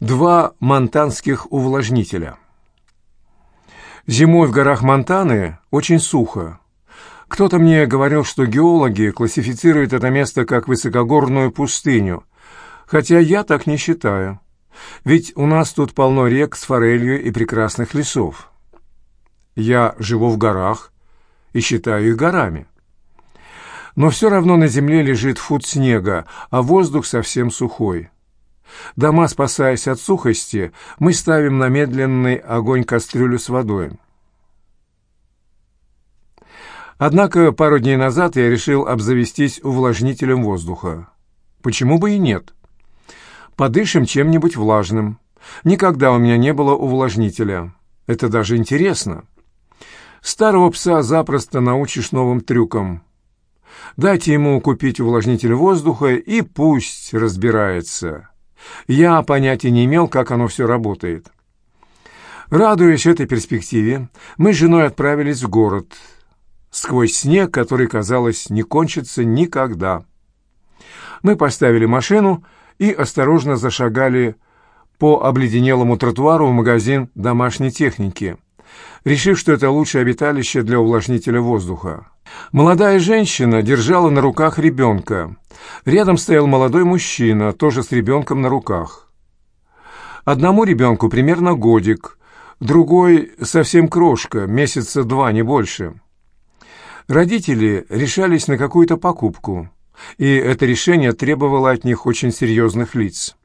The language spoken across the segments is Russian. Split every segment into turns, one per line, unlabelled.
Два монтанских увлажнителя. Зимой в горах Монтаны очень сухо. Кто-то мне говорил, что геологи классифицируют это место как высокогорную пустыню, хотя я так не считаю. Ведь у нас тут полно рек с форелью и прекрасных лесов. Я живу в горах и считаю их горами. Но все равно на земле лежит фут снега, а воздух совсем сухой. Дома, спасаясь от сухости, мы ставим на медленный огонь кастрюлю с водой. Однако пару дней назад я решил обзавестись увлажнителем воздуха. Почему бы и нет? Подышим чем-нибудь влажным. Никогда у меня не было увлажнителя. Это даже интересно. Старого пса запросто научишь новым трюкам. Дайте ему купить увлажнитель воздуха и пусть разбирается. Я понятия не имел, как оно все работает. Радуясь этой перспективе, мы с женой отправились в город, сквозь снег, который, казалось, не кончится никогда. Мы поставили машину и осторожно зашагали по обледенелому тротуару в магазин домашней техники, решив, что это лучшее обиталище для увлажнителя воздуха. Молодая женщина держала на руках ребенка. Рядом стоял молодой мужчина, тоже с ребенком на руках. Одному ребенку примерно годик, другой совсем крошка, месяца два, не больше. Родители решались на какую-то покупку, и это решение требовало от них очень серьезных лиц.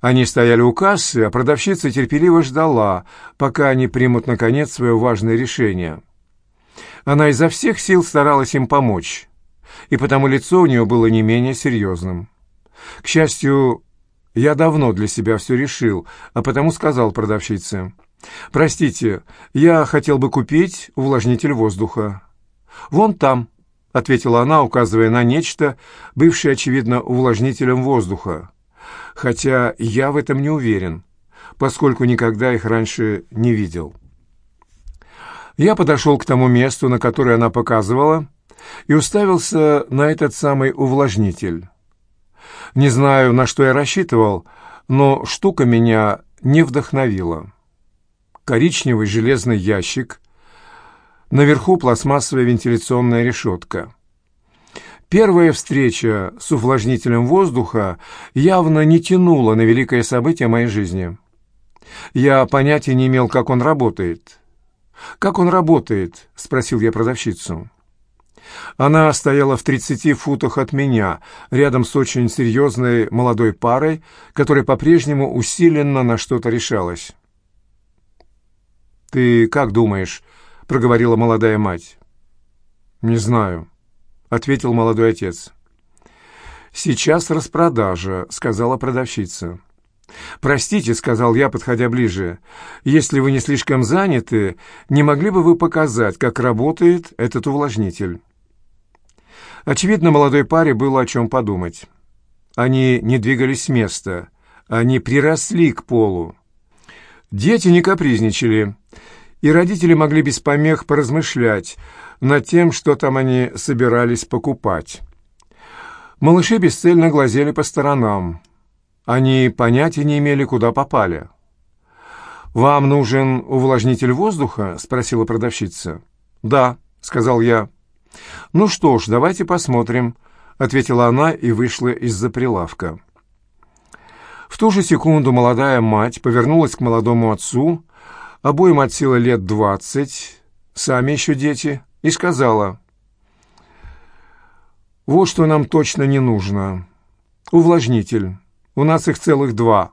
Они стояли у кассы, а продавщица терпеливо ждала, пока они примут, наконец, свое важное решение. Она изо всех сил старалась им помочь, и потому лицо у нее было не менее серьезным. К счастью, я давно для себя все решил, а потому сказал продавщице, «Простите, я хотел бы купить увлажнитель воздуха». «Вон там», — ответила она, указывая на нечто, бывшее, очевидно, увлажнителем воздуха. Хотя я в этом не уверен, поскольку никогда их раньше не видел. Я подошел к тому месту, на которое она показывала, и уставился на этот самый увлажнитель. Не знаю, на что я рассчитывал, но штука меня не вдохновила. Коричневый железный ящик, наверху пластмассовая вентиляционная решетка. Первая встреча с увлажнителем воздуха явно не тянула на великое событие моей жизни. Я понятия не имел, как он работает. «Как он работает?» — спросил я продавщицу. Она стояла в тридцати футах от меня, рядом с очень серьезной молодой парой, которая по-прежнему усиленно на что-то решалась. «Ты как думаешь?» — проговорила молодая мать. «Не знаю», — ответил молодой отец. «Сейчас распродажа», — сказала продавщица. «Простите», — сказал я, подходя ближе, — «если вы не слишком заняты, не могли бы вы показать, как работает этот увлажнитель?» Очевидно, молодой паре было о чем подумать. Они не двигались с места, они приросли к полу. Дети не капризничали, и родители могли без помех поразмышлять над тем, что там они собирались покупать. Малыши бесцельно глазели по сторонам. Они понятия не имели, куда попали. «Вам нужен увлажнитель воздуха?» — спросила продавщица. «Да», — сказал я. «Ну что ж, давайте посмотрим», — ответила она и вышла из-за прилавка. В ту же секунду молодая мать повернулась к молодому отцу, обоим от силы лет двадцать, сами еще дети, и сказала, «Вот что нам точно не нужно. Увлажнитель. У нас их целых два».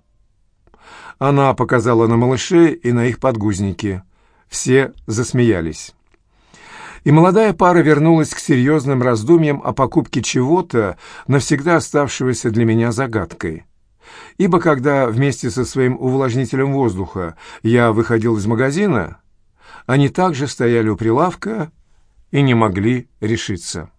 Она показала на малышей и на их подгузники. Все засмеялись. И молодая пара вернулась к серьезным раздумьям о покупке чего-то, навсегда оставшегося для меня загадкой. Ибо когда вместе со своим увлажнителем воздуха я выходил из магазина, они также стояли у прилавка и не могли решиться.